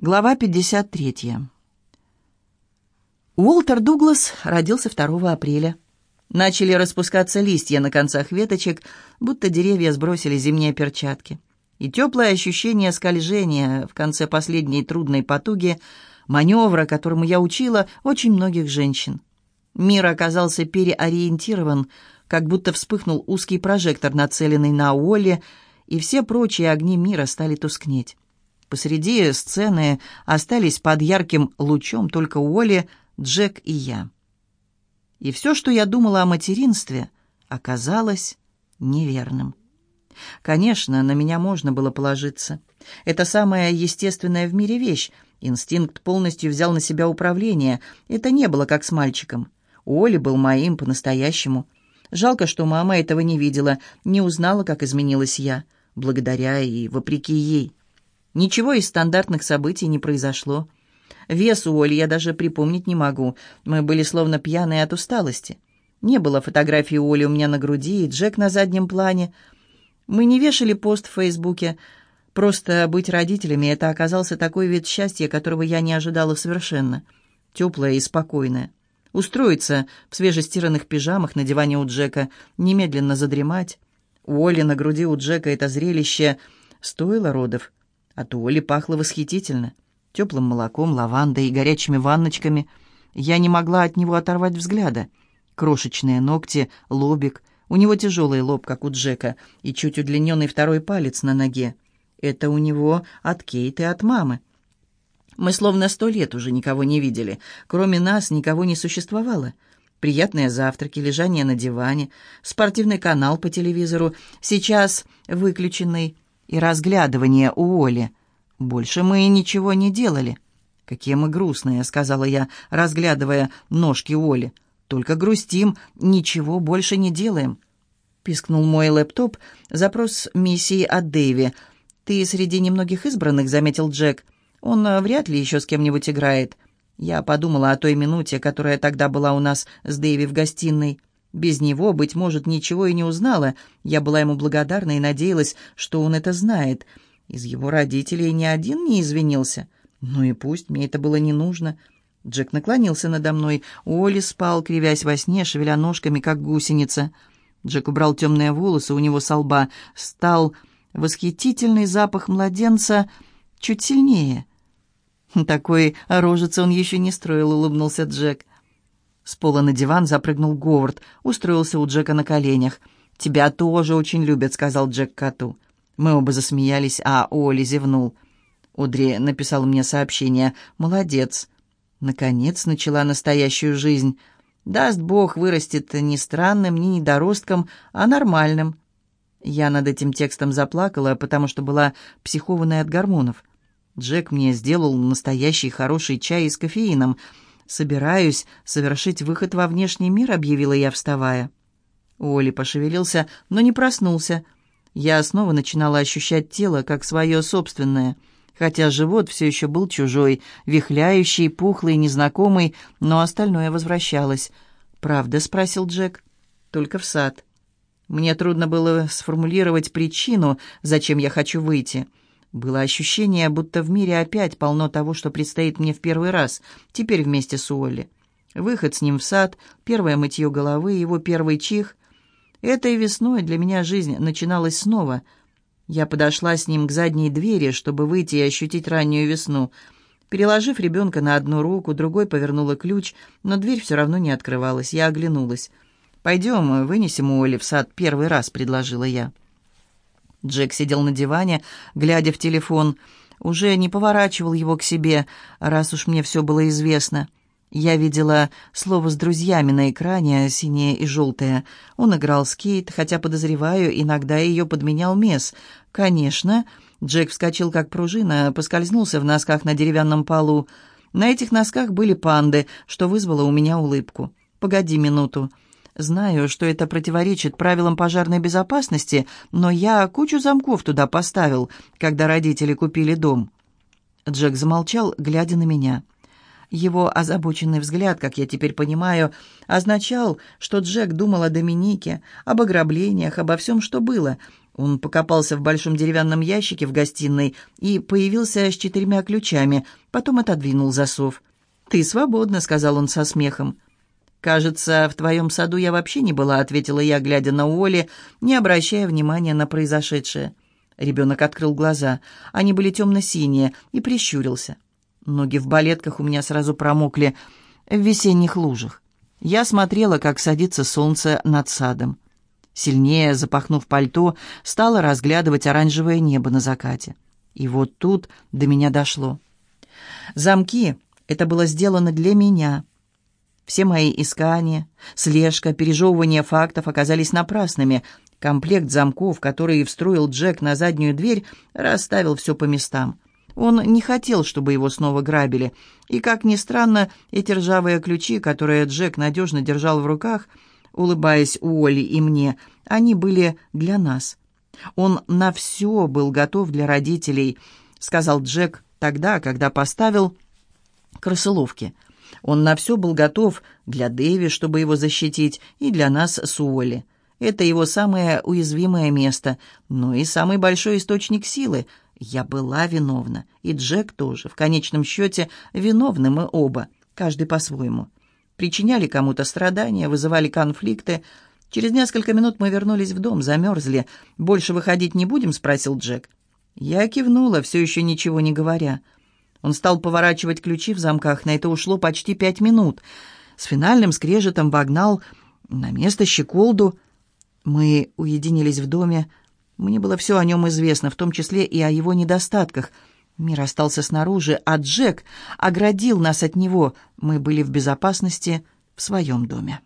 Глава 53. Уолтер Дуглас родился 2 апреля. Начали распускаться листья на концах веточек, будто деревья сбросили зимние перчатки. И теплое ощущение скольжения в конце последней трудной потуги, маневра, которому я учила очень многих женщин. Мир оказался переориентирован, как будто вспыхнул узкий прожектор, нацеленный на Уолли, и все прочие огни мира стали тускнеть. Посреди сцены остались под ярким лучом только Уолли, Джек и я. И все, что я думала о материнстве, оказалось неверным. Конечно, на меня можно было положиться. Это самая естественная в мире вещь. Инстинкт полностью взял на себя управление. Это не было как с мальчиком. Оли был моим по-настоящему. Жалко, что мама этого не видела, не узнала, как изменилась я, благодаря и вопреки ей. Ничего из стандартных событий не произошло. Вес у Оли я даже припомнить не могу. Мы были словно пьяные от усталости. Не было фотографии Оли у меня на груди и Джек на заднем плане. Мы не вешали пост в Фейсбуке. Просто быть родителями — это оказался такой вид счастья, которого я не ожидала совершенно. Теплое и спокойное. Устроиться в свежестиранных пижамах на диване у Джека, немедленно задремать. У Оли на груди у Джека это зрелище стоило родов. От Оли пахло восхитительно. Теплым молоком, лавандой и горячими ванночками. Я не могла от него оторвать взгляда. Крошечные ногти, лобик. У него тяжелый лоб, как у Джека, и чуть удлиненный второй палец на ноге. Это у него от Кейт и от мамы. Мы словно сто лет уже никого не видели. Кроме нас никого не существовало. Приятные завтраки, лежание на диване, спортивный канал по телевизору, сейчас выключенный, и разглядывание у Оли. Больше мы ничего не делали. «Какие мы грустные», — сказала я, разглядывая ножки Оли. «Только грустим, ничего больше не делаем». Пискнул мой лэптоп. Запрос миссии от Дэйви. «Ты среди немногих избранных», — заметил Джек. «Он э, вряд ли еще с кем-нибудь играет». Я подумала о той минуте, которая тогда была у нас с Дэйви в гостиной. Без него, быть может, ничего и не узнала. Я была ему благодарна и надеялась, что он это знает. Из его родителей ни один не извинился. Ну и пусть, мне это было не нужно. Джек наклонился надо мной. Оли спал, кривясь во сне, шевеля ножками, как гусеница. Джек убрал темные волосы у него со лба. Стал восхитительный запах младенца чуть сильнее. Такой рожицы он еще не строил, улыбнулся Джек. С пола на диван запрыгнул Говард, устроился у Джека на коленях. «Тебя тоже очень любят», — сказал Джек коту. Мы оба засмеялись, а Оли зевнул. Одри написал мне сообщение. «Молодец». Наконец начала настоящую жизнь. Даст Бог, вырастет не странным, не недоростком, а нормальным. Я над этим текстом заплакала, потому что была психованной от гормонов. Джек мне сделал настоящий хороший чай с кофеином — «Собираюсь совершить выход во внешний мир», — объявила я, вставая. Оли пошевелился, но не проснулся. Я снова начинала ощущать тело как свое собственное, хотя живот все еще был чужой, вихляющий, пухлый, незнакомый, но остальное возвращалось. «Правда?» — спросил Джек. «Только в сад». Мне трудно было сформулировать причину, зачем я хочу выйти. Было ощущение, будто в мире опять полно того, что предстоит мне в первый раз, теперь вместе с Уолли. Выход с ним в сад, первое мытье головы, его первый чих. Этой весной для меня жизнь начиналась снова. Я подошла с ним к задней двери, чтобы выйти и ощутить раннюю весну. Переложив ребенка на одну руку, другой повернула ключ, но дверь все равно не открывалась. Я оглянулась. «Пойдем, вынесем Уолли в сад первый раз», — предложила я. Джек сидел на диване, глядя в телефон. Уже не поворачивал его к себе, раз уж мне все было известно. Я видела слово с друзьями на экране, синее и желтое. Он играл с Кейт, хотя, подозреваю, иногда ее подменял Мес. Конечно. Джек вскочил, как пружина, поскользнулся в носках на деревянном полу. На этих носках были панды, что вызвало у меня улыбку. «Погоди минуту». Знаю, что это противоречит правилам пожарной безопасности, но я кучу замков туда поставил, когда родители купили дом». Джек замолчал, глядя на меня. Его озабоченный взгляд, как я теперь понимаю, означал, что Джек думал о Доминике, об ограблениях, обо всем, что было. Он покопался в большом деревянном ящике в гостиной и появился с четырьмя ключами, потом отодвинул засов. «Ты свободна», — сказал он со смехом. «Кажется, в твоем саду я вообще не была», — ответила я, глядя на Уолли, не обращая внимания на произошедшее. Ребенок открыл глаза. Они были темно-синие и прищурился. Ноги в балетках у меня сразу промокли в весенних лужах. Я смотрела, как садится солнце над садом. Сильнее запахнув пальто, стала разглядывать оранжевое небо на закате. И вот тут до меня дошло. Замки — это было сделано для меня. Все мои искания, слежка, пережевывание фактов оказались напрасными. Комплект замков, который встроил Джек на заднюю дверь, расставил все по местам. Он не хотел, чтобы его снова грабили. И, как ни странно, эти ржавые ключи, которые Джек надежно держал в руках, улыбаясь Уолли и мне, они были для нас. Он на все был готов для родителей, сказал Джек тогда, когда поставил крысоловки. Он на все был готов для Дэви, чтобы его защитить, и для нас с Уолли. Это его самое уязвимое место, но и самый большой источник силы — я была виновна, и Джек тоже. В конечном счете, виновны мы оба, каждый по-своему. Причиняли кому-то страдания, вызывали конфликты. Через несколько минут мы вернулись в дом, замерзли. «Больше выходить не будем?» — спросил Джек. Я кивнула, все еще ничего не говоря. Он стал поворачивать ключи в замках, на это ушло почти пять минут. С финальным скрежетом вогнал на место щеколду. Мы уединились в доме, мне было все о нем известно, в том числе и о его недостатках. Мир остался снаружи, а Джек оградил нас от него. Мы были в безопасности в своем доме.